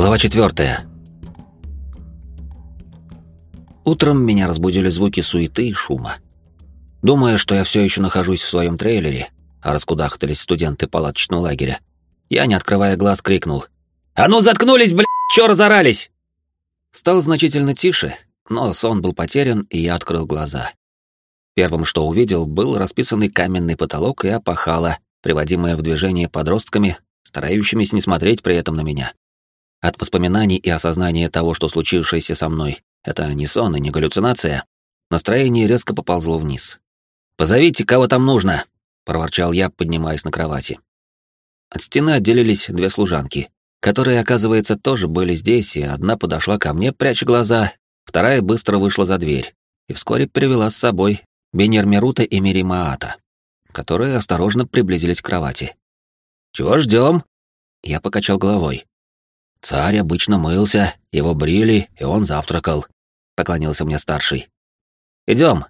Глава четвертая. Утром меня разбудили звуки суеты и шума. Думая, что я все еще нахожусь в своем трейлере, а раскудахтались студенты палаточного лагеря, я, не открывая глаз, крикнул. «А ну заткнулись, блядь, чё разорались?» Стало значительно тише, но сон был потерян, и я открыл глаза. Первым, что увидел, был расписанный каменный потолок и опахало, приводимое в движение подростками, старающимися не смотреть при этом на меня. От воспоминаний и осознания того, что случившееся со мной, это не сон и не галлюцинация, настроение резко поползло вниз. «Позовите, кого там нужно!» — проворчал я, поднимаясь на кровати. От стены отделились две служанки, которые, оказывается, тоже были здесь, и одна подошла ко мне, пряча глаза, вторая быстро вышла за дверь и вскоре привела с собой Бенермерута и Миримаата, которые осторожно приблизились к кровати. «Чего ждем?» Я покачал головой. Царь обычно мылся, его брили, и он завтракал. Поклонился мне старший. Идем.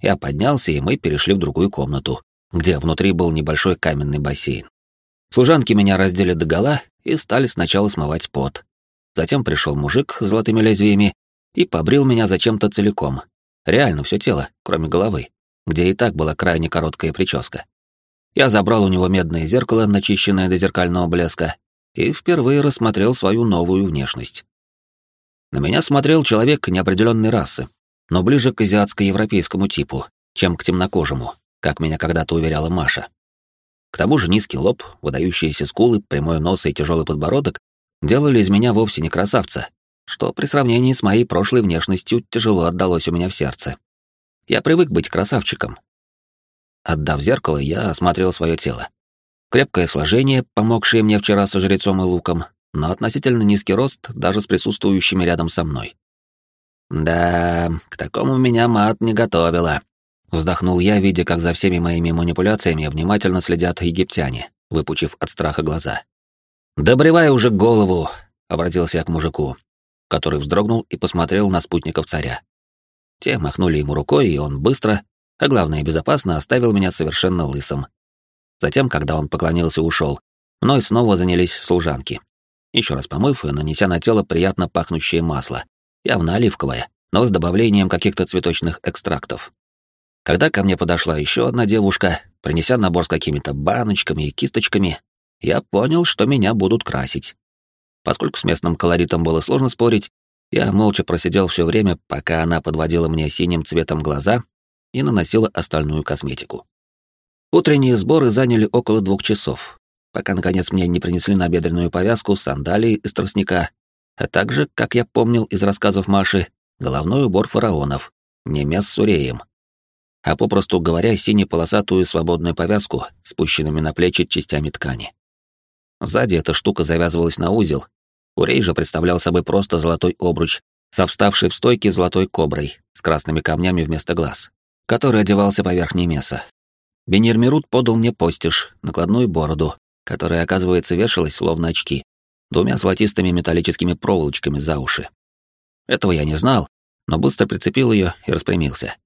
Я поднялся, и мы перешли в другую комнату, где внутри был небольшой каменный бассейн. Служанки меня раздели догола и стали сначала смывать пот. Затем пришел мужик с золотыми лезвиями и побрил меня зачем-то целиком. Реально все тело, кроме головы, где и так была крайне короткая прическа. Я забрал у него медное зеркало, начищенное до зеркального блеска, и впервые рассмотрел свою новую внешность. На меня смотрел человек неопределенной расы, но ближе к азиатско-европейскому типу, чем к темнокожему, как меня когда-то уверяла Маша. К тому же низкий лоб, выдающиеся скулы, прямой нос и тяжелый подбородок делали из меня вовсе не красавца, что при сравнении с моей прошлой внешностью тяжело отдалось у меня в сердце. Я привык быть красавчиком. Отдав зеркало, я осмотрел свое тело. Крепкое сложение, помогшее мне вчера со жрецом и луком, но относительно низкий рост даже с присутствующими рядом со мной. «Да, к такому меня мат не готовила», — вздохнул я, видя, как за всеми моими манипуляциями внимательно следят египтяне, выпучив от страха глаза. «Добревай уже голову», — обратился я к мужику, который вздрогнул и посмотрел на спутников царя. Те махнули ему рукой, и он быстро, а главное, безопасно оставил меня совершенно лысым, Затем, когда он поклонился и ушел, мной снова занялись служанки. Еще раз помыв и нанеся на тело приятно пахнущее масло, явно оливковое, но с добавлением каких-то цветочных экстрактов. Когда ко мне подошла еще одна девушка, принеся набор с какими-то баночками и кисточками, я понял, что меня будут красить. Поскольку с местным колоритом было сложно спорить, я молча просидел все время, пока она подводила мне синим цветом глаза и наносила остальную косметику. Утренние сборы заняли около двух часов, пока, наконец, мне не принесли набедренную повязку, сандалии из тростника, а также, как я помнил из рассказов Маши, головной убор фараонов, не мес с уреем, а попросту говоря, сине-полосатую свободную повязку, спущенными на плечи частями ткани. Сзади эта штука завязывалась на узел, урей же представлял собой просто золотой обруч со вставшей в стойке золотой коброй с красными камнями вместо глаз, который одевался поверх немеса. Бенирмирут подал мне постиж, накладную бороду, которая, оказывается, вешалась словно очки, двумя золотистыми металлическими проволочками за уши. Этого я не знал, но быстро прицепил ее и распрямился.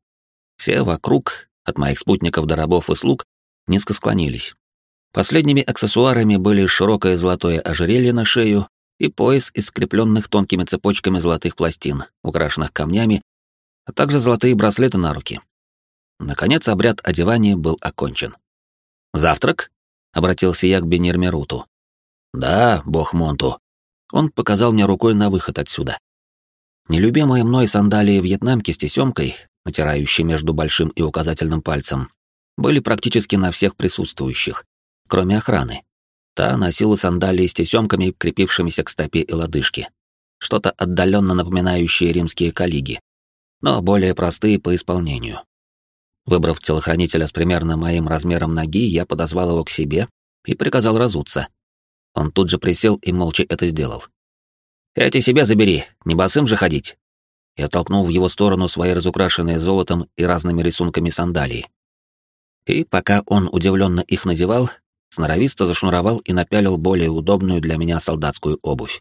Все вокруг, от моих спутников до рабов и слуг, низко склонились. Последними аксессуарами были широкое золотое ожерелье на шею и пояс из скрепленных тонкими цепочками золотых пластин, украшенных камнями, а также золотые браслеты на руки. Наконец обряд одевания был окончен. «Завтрак?» — обратился я к Бенермеруту. «Да, бог Монту». Он показал мне рукой на выход отсюда. Нелюбимые мной сандалии вьетнамки с тесемкой, натирающие между большим и указательным пальцем, были практически на всех присутствующих, кроме охраны. Та носила сандалии с тесемками, крепившимися к стопе и лодыжке. Что-то отдаленно напоминающее римские коллиги, но более простые по исполнению. Выбрав телохранителя с примерно моим размером ноги, я подозвал его к себе и приказал разуться. Он тут же присел и молча это сделал. «Эти себе забери, не босым же ходить!» Я толкнул в его сторону свои разукрашенные золотом и разными рисунками сандалии. И пока он удивленно их надевал, сноровисто зашнуровал и напялил более удобную для меня солдатскую обувь.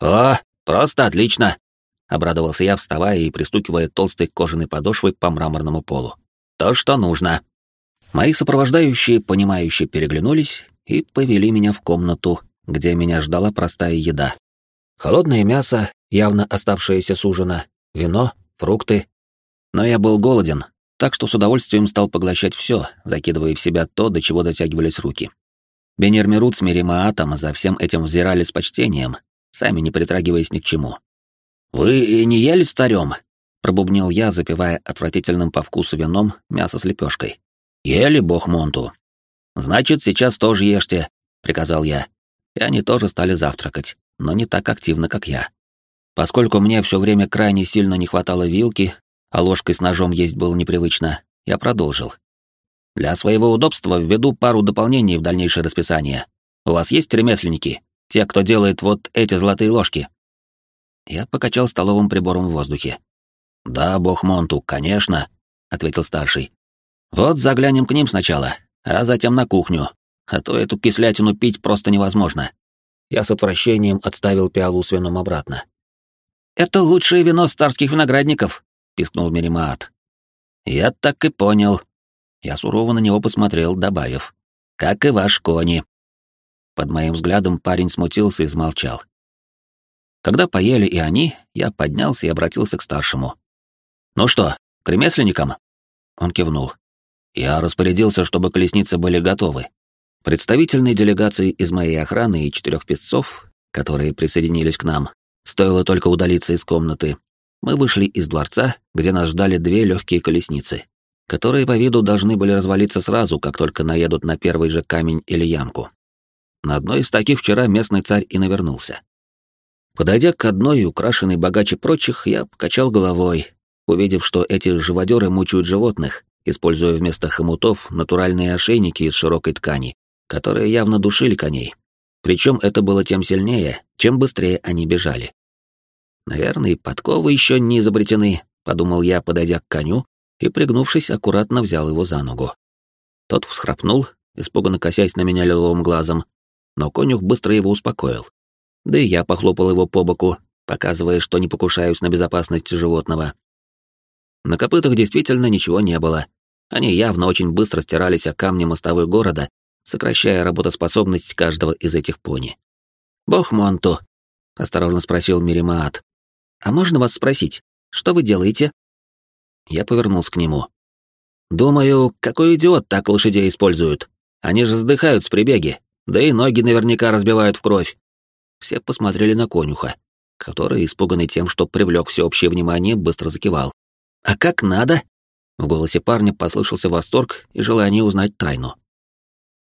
«О, просто отлично!» — обрадовался я, вставая и пристукивая толстой кожаной подошвой по мраморному полу. То, что нужно. Мои сопровождающие, понимающие, переглянулись и повели меня в комнату, где меня ждала простая еда. Холодное мясо, явно оставшееся с ужина, вино, фрукты. Но я был голоден, так что с удовольствием стал поглощать все, закидывая в себя то, до чего дотягивались руки. Бенер Мирут с Меримаатом за всем этим взирали с почтением, сами не притрагиваясь ни к чему. «Вы не ели старем?» — пробубнил я, запивая отвратительным по вкусу вином мясо с лепешкой. «Ели, бог Монту». «Значит, сейчас тоже ешьте», — приказал я. И они тоже стали завтракать, но не так активно, как я. Поскольку мне все время крайне сильно не хватало вилки, а ложкой с ножом есть было непривычно, я продолжил. Для своего удобства введу пару дополнений в дальнейшее расписание. У вас есть ремесленники? Те, кто делает вот эти золотые ложки?» Я покачал столовым прибором в воздухе. «Да, бог Монту, конечно», — ответил старший. «Вот заглянем к ним сначала, а затем на кухню, а то эту кислятину пить просто невозможно». Я с отвращением отставил пиалу с вином обратно. «Это лучшее вино старских виноградников», — пискнул Меримаат. «Я так и понял». Я сурово на него посмотрел, добавив. «Как и ваш кони». Под моим взглядом парень смутился и замолчал. Когда поели и они, я поднялся и обратился к старшему. «Ну что, к ремесленникам?» Он кивнул. Я распорядился, чтобы колесницы были готовы. Представительной делегации из моей охраны и четырех песцов, которые присоединились к нам, стоило только удалиться из комнаты, мы вышли из дворца, где нас ждали две легкие колесницы, которые по виду должны были развалиться сразу, как только наедут на первый же камень или ямку. На одной из таких вчера местный царь и навернулся. Подойдя к одной, украшенной богаче прочих, я покачал головой, увидев, что эти живодеры мучают животных, используя вместо хомутов натуральные ошейники из широкой ткани, которые явно душили коней. Причем это было тем сильнее, чем быстрее они бежали. Наверное, подковы еще не изобретены, подумал я, подойдя к коню и, пригнувшись, аккуратно взял его за ногу. Тот всхрапнул, испуганно косясь на меня лиловым глазом, но конюх быстро его успокоил. Да и я похлопал его по боку, показывая, что не покушаюсь на безопасность животного. На копытах действительно ничего не было. Они явно очень быстро стирались о камни мостовой города, сокращая работоспособность каждого из этих пони. «Бог Монту», — осторожно спросил Миримаат, «А можно вас спросить, что вы делаете?» Я повернулся к нему. «Думаю, какой идиот так лошадей используют? Они же сдыхают с прибеги, да и ноги наверняка разбивают в кровь». Все посмотрели на конюха, который, испуганный тем, что привлек всеобщее внимание, быстро закивал. «А как надо?» В голосе парня послышался восторг и желание узнать тайну.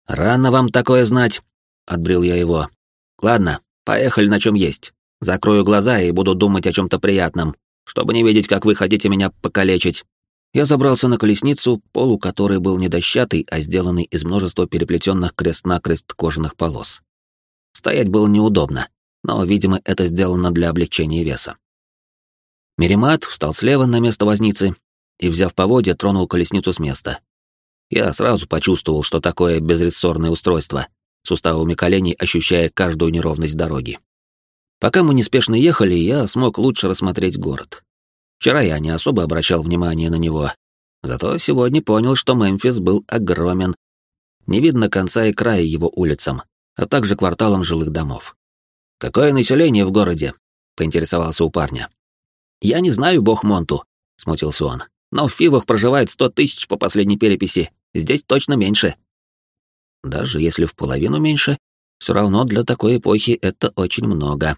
«Рано вам такое знать», — отбрил я его. «Ладно, поехали на чем есть. Закрою глаза и буду думать о чем-то приятном, чтобы не видеть, как вы хотите меня покалечить. Я забрался на колесницу, полу которой был не дощатый, а сделанный из множества переплетенных крест-накрест кожаных полос. Стоять было неудобно, но, видимо, это сделано для облегчения веса. Меримат встал слева на место возницы и, взяв поводья, тронул колесницу с места. Я сразу почувствовал, что такое безрессорное устройство, суставами коленей ощущая каждую неровность дороги. Пока мы неспешно ехали, я смог лучше рассмотреть город. Вчера я не особо обращал внимание на него, зато сегодня понял, что Мемфис был огромен. Не видно конца и края его улицам, а также кварталам жилых домов. «Какое население в городе?» — поинтересовался у парня. «Я не знаю, бог Монту», — смутился он, «но в Фивах проживает сто тысяч по последней переписи, здесь точно меньше». Даже если в половину меньше, все равно для такой эпохи это очень много.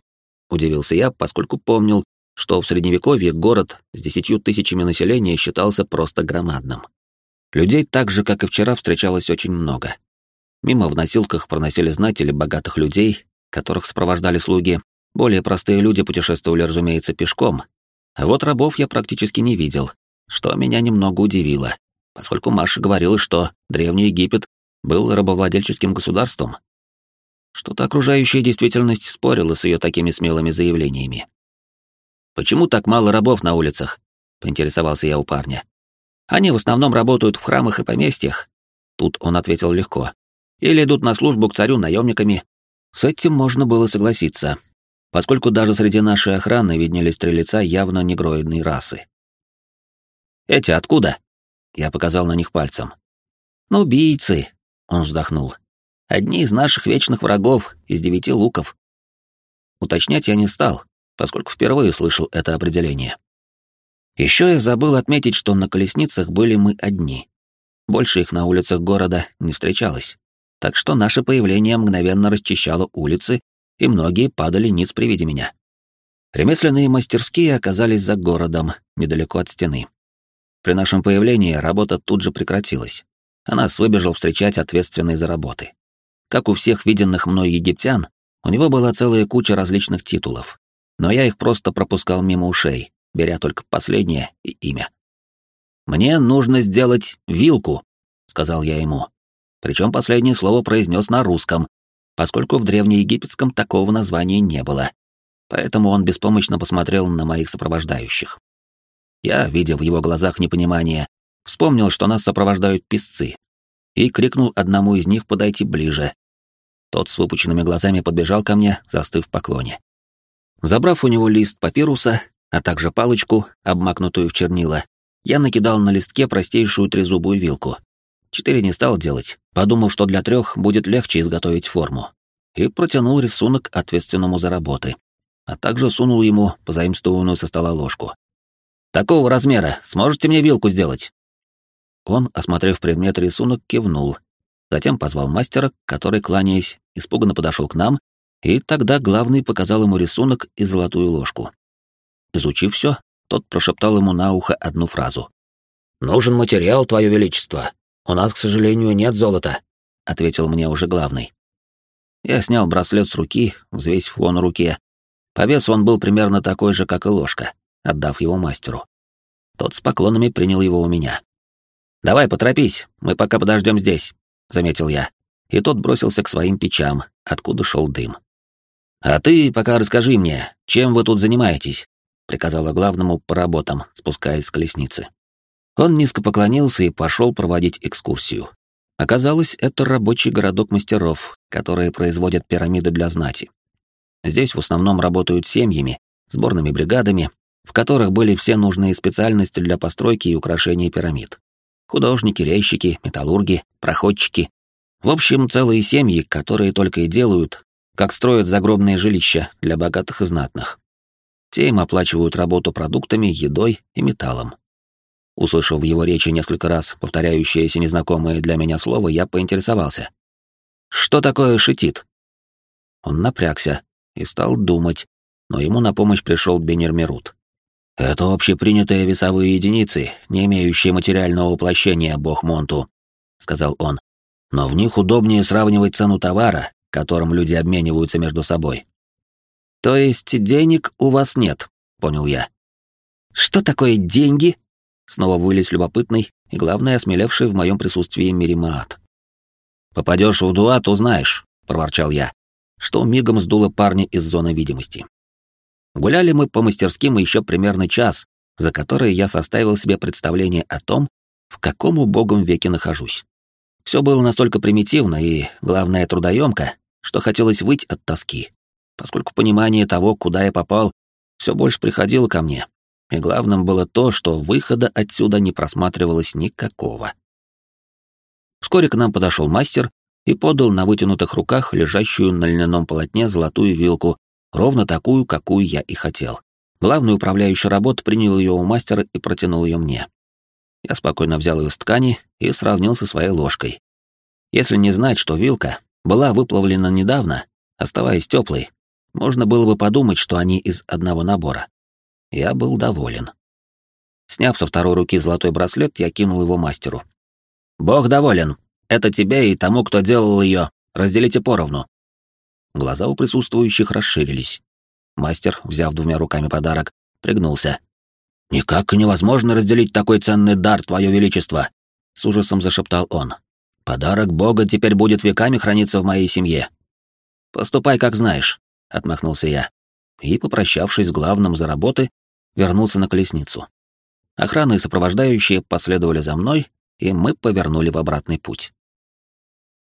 Удивился я, поскольку помнил, что в Средневековье город с десятью тысячами населения считался просто громадным. Людей так же, как и вчера, встречалось очень много. Мимо в носилках проносили знатели богатых людей, которых сопровождали слуги. Более простые люди путешествовали, разумеется, пешком. А вот рабов я практически не видел, что меня немного удивило, поскольку Маша говорила, что Древний Египет был рабовладельческим государством, что-то окружающая действительность спорила с ее такими смелыми заявлениями. «Почему так мало рабов на улицах?» — поинтересовался я у парня. «Они в основном работают в храмах и поместьях». Тут он ответил легко. «Или идут на службу к царю наемниками». С этим можно было согласиться, поскольку даже среди нашей охраны виднелись три лица явно негроидной расы. «Эти откуда?» — я показал на них пальцем. «Ну, убийцы», — он вздохнул. Одни из наших вечных врагов, из девяти луков. Уточнять я не стал, поскольку впервые слышал это определение. Еще я забыл отметить, что на колесницах были мы одни. Больше их на улицах города не встречалось, так что наше появление мгновенно расчищало улицы, и многие падали ниц при виде меня. Ремесленные мастерские оказались за городом, недалеко от стены. При нашем появлении работа тут же прекратилась, а нас выбежал встречать ответственный за работы. Как у всех виденных мной египтян, у него была целая куча различных титулов, но я их просто пропускал мимо ушей, беря только последнее и имя. «Мне нужно сделать вилку», — сказал я ему. Причем последнее слово произнес на русском, поскольку в древнеегипетском такого названия не было. Поэтому он беспомощно посмотрел на моих сопровождающих. Я, видя в его глазах непонимание, вспомнил, что нас сопровождают песцы, и крикнул одному из них подойти ближе. Тот с выпученными глазами подбежал ко мне, застыв в поклоне. Забрав у него лист папируса, а также палочку, обмакнутую в чернила, я накидал на листке простейшую трезубую вилку. Четыре не стал делать, подумал, что для трех будет легче изготовить форму, и протянул рисунок ответственному за работы, а также сунул ему позаимствованную со стола ложку. «Такого размера сможете мне вилку сделать?» Он, осмотрев предмет рисунок, кивнул, затем позвал мастера, который, кланяясь, испуганно подошел к нам, и тогда главный показал ему рисунок и золотую ложку. Изучив все, тот прошептал ему на ухо одну фразу. «Нужен материал, Твое Величество. У нас, к сожалению, нет золота», — ответил мне уже главный. Я снял браслет с руки, взвесив его на руке. По весу он был примерно такой же, как и ложка, отдав его мастеру. Тот с поклонами принял его у меня. «Давай, поторопись, мы пока подождем здесь», — заметил я. И тот бросился к своим печам, откуда шел дым. «А ты пока расскажи мне, чем вы тут занимаетесь?» — приказала главному по работам, спускаясь с колесницы. Он низко поклонился и пошел проводить экскурсию. Оказалось, это рабочий городок мастеров, которые производят пирамиды для знати. Здесь в основном работают семьями, сборными бригадами, в которых были все нужные специальности для постройки и украшения пирамид. Художники, резчики, металлурги, проходчики. В общем, целые семьи, которые только и делают, как строят загробные жилища для богатых и знатных. Те им оплачивают работу продуктами, едой и металлом. Услышав в его речи несколько раз повторяющееся незнакомое для меня слово, я поинтересовался. «Что такое шитит?» Он напрягся и стал думать, но ему на помощь пришел Бенер Мерут. Это общепринятые весовые единицы, не имеющие материального воплощения, бог Монту, сказал он. Но в них удобнее сравнивать цену товара, которым люди обмениваются между собой. То есть денег у вас нет, понял я. Что такое деньги? Снова вылез любопытный и, главное, осмелевший в моем присутствии Миримаат. Попадешь в дуат, узнаешь, проворчал я, что мигом сдуло парня из зоны видимости. Гуляли мы по мастерским еще примерно час, за который я составил себе представление о том, в каком убогом веке нахожусь. Все было настолько примитивно и, главное, трудоемко, что хотелось выть от тоски, поскольку понимание того, куда я попал, все больше приходило ко мне, и главным было то, что выхода отсюда не просматривалось никакого. Вскоре к нам подошел мастер и подал на вытянутых руках лежащую на льняном полотне золотую вилку ровно такую, какую я и хотел. Главный управляющий работ принял ее у мастера и протянул ее мне. Я спокойно взял ее с ткани и сравнил со своей ложкой. Если не знать, что вилка была выплавлена недавно, оставаясь теплой, можно было бы подумать, что они из одного набора. Я был доволен. Сняв со второй руки золотой браслет, я кинул его мастеру. «Бог доволен. Это тебе и тому, кто делал ее. Разделите поровну. Глаза у присутствующих расширились. Мастер, взяв двумя руками подарок, пригнулся. «Никак невозможно разделить такой ценный дар, Твое Величество!» — с ужасом зашептал он. «Подарок Бога теперь будет веками храниться в моей семье». «Поступай, как знаешь», — отмахнулся я. И, попрощавшись с главным за работы, вернулся на колесницу. Охрана и сопровождающие последовали за мной, и мы повернули в обратный путь.